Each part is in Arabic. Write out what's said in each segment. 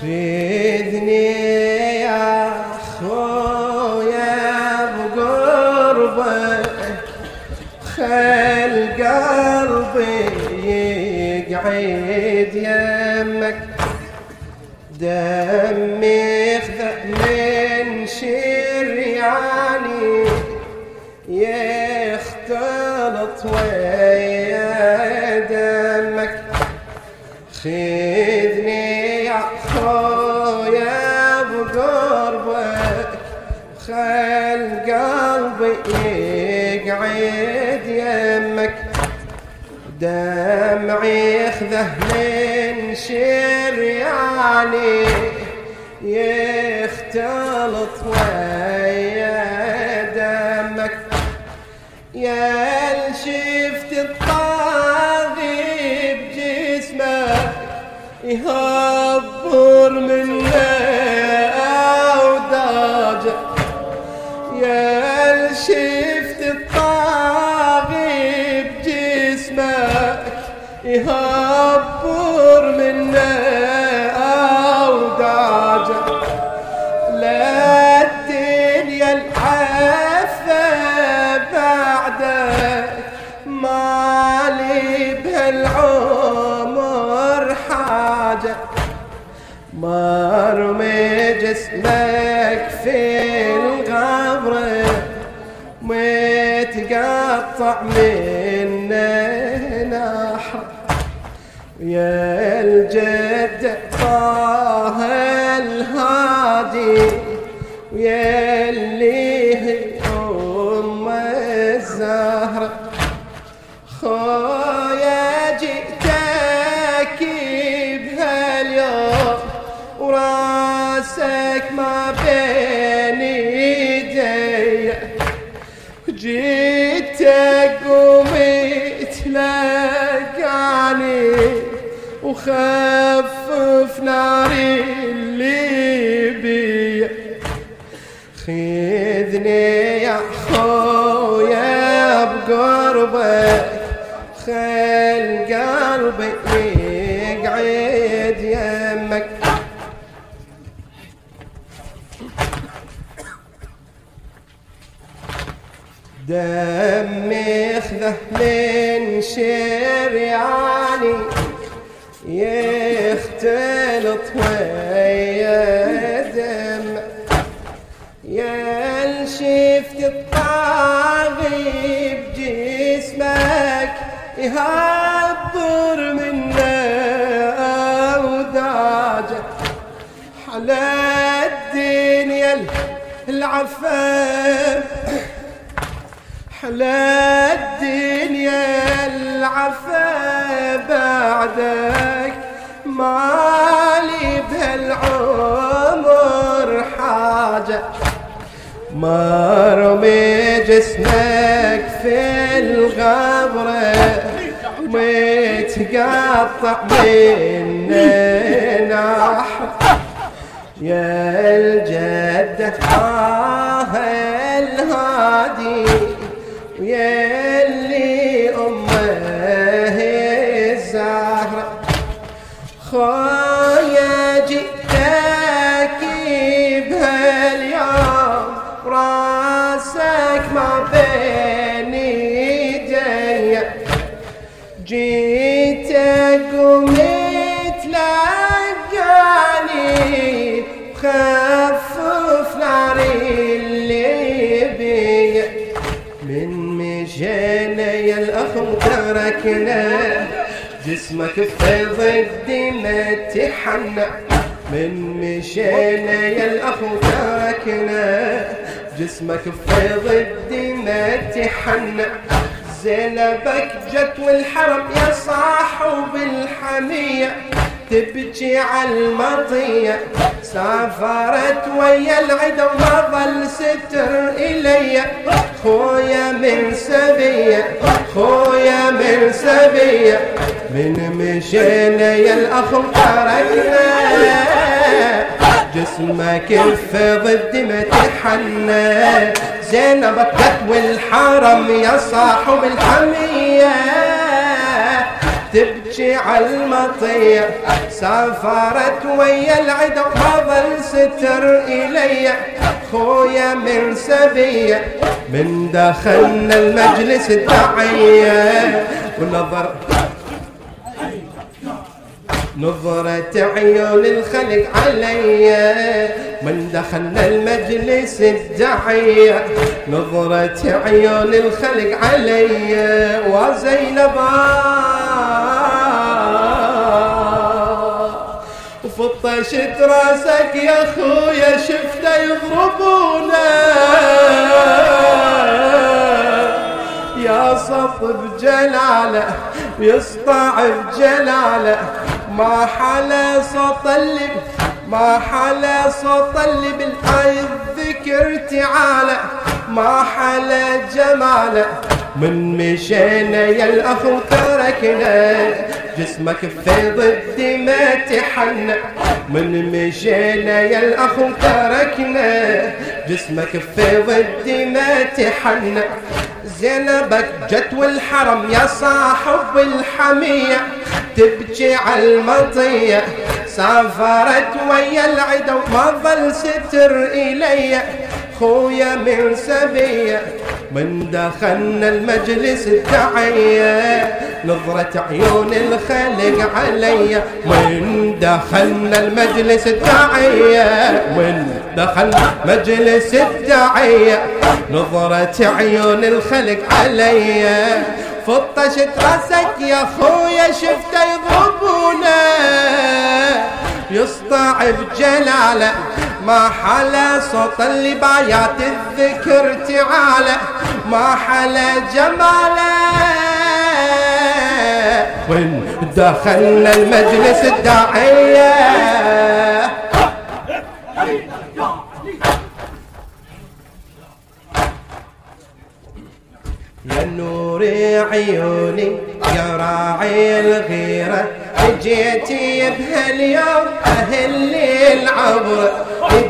خذني يا خويا بقربك خل قلبي يقعد يمك. دمي خذ من شرياني يختلط ويا دمك. خذني خل قلبي يقعد يمك. دمعي خذه من شرياني يختلط ويا دمك. يا شفت الطاغي بجسمك شفت الطاغي بجسمك يهبر منه أوداجه. لا الدنيا العفة بعدك مالي بهالعمر حاجة. مرمي جسمك في الغبر متقطع من نحر. يا الجد طه الهادي ويا جيتك قمت لقاني وخفف ناري اللي بي خذني يا خويا بقربك خل قلبي دمي خذه من شرياني يختلط ويا دم. يا شفت الطاغي بجسمك يهبر منه أوداجه على الدنيا العفاف على الدنيا العفا بعدك. مالي بهالعمر حاجة. مرمي جسمك في الغبرة. متقطع من نحر يا الجدة آه الهادي. ويا اللي أمه الزهرة. خويا جئتك بهاليوم راسك ما بين ايدي تركنا جسمك في ضد ما تحنى. من مشينا يا الأخ تركنا جسمك في ضد ما تحنى. زينبك جت والحرم يا صاحب الحمية. تبكي على المطية سافرت ويا العدا وما ظل ستر إلي. خويا من سبية خويا من سبية. من مشينا يا الأخ تركنا جسمك ضد ما تحنى. زينب جت والحرم يا صاحب الحمية. تبكي على المطية سافرت ويا العدو ما ظل ستر إلي. خويا من سبية من دخلنا المجلس الدعية ونظر نظرة عيون الخلق علي. من دخلنا المجلس الدعية نظرة عيون الخلق علي. وزينب وفطشت راسك يا خويا شفته يضربونا. يا صف بجلاله يسطع بجلاله ما حلا صوت اللي ما حلا صوت اللي بالآي الذكر تعالى ما حلا جماله من مشينا يا الأخ وتركنا. جسمك في ضد ما تحنى. من مشينا يا الأخ وتركنا. جسمك في ضد ما تحنى. زينبك جت والحرم يا صاحب الحمية. تبكي على المطية سافرت ويا العدو ما ظل ستر إلي. خويا من سبية. من دخلنا المجلس التعية نظرة عيون الخلق علي من دخلنا المجلس التعية من دخل مجلس الداعية. نظرة عيون الخلق علي فطشت راسك يا خويا شفته يضربونا يسطع بجلاله ما حلا صوت اللي بايات الذكر تعالى ما حلا جماله وين دخلنا المجلس الداعية. يا نور عيوني يا راعي الغيرة جيتي بهاليوم أهل العبر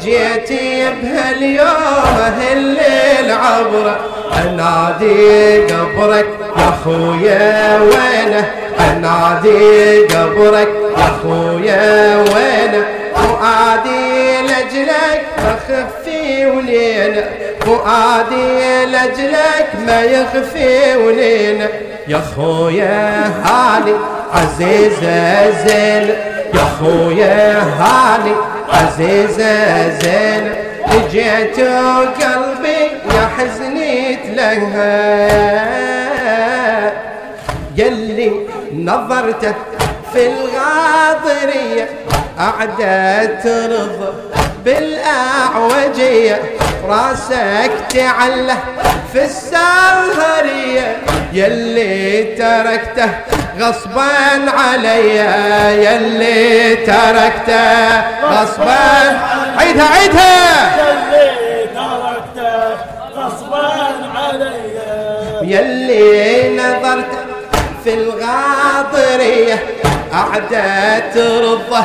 جيتي بهاليوم أهل العبر أنادي قبرك يا خويا وينه؟ أنادي قبرك يا خويا وينه؟ فؤادي لجلك مخفي ولينا فؤادي لجلك ما يخفي ولينا يا خويا هاني عزيزة زين يا خويا هاني. عزيزة زين جيت قلبي يا حزنيت لها يلي نظرته في الغاضرية أعدت ترضى بالأعوجية. راسك تعله في السهرية يلي تركته غصبا علي يلي تركته. غصبا. عيدها عيدها. يلي تركته. غصبا علي يلي نظرت في الغاضرية أعدت ترضه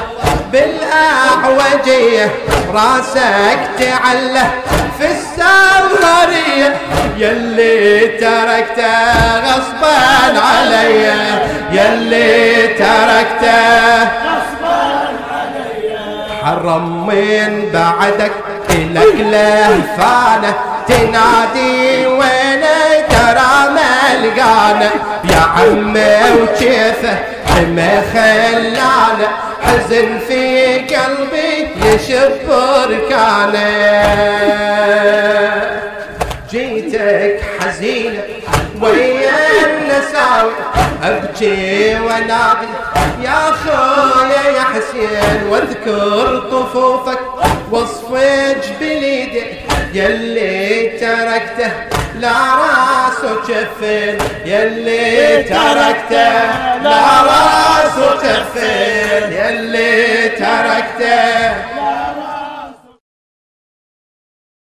بالأعوجية راسك تعله في السهرية يلي تركته غصبا علي يلي تركته غصبا علي حرم من بعدك إلك لهفانة. تنادي وين ترى ملقانة يا عمي وكيفه ما خلانا حزن في قلبي يشب بركانه. جيتك حزينة ويا النساوي أبكي ونادي. يا خويا يا حسين واذكر طفوفك وصف جبليدك يلي تركته. لا راس وكفين يلي تركته؟ لا راس وكفين يلي تركته؟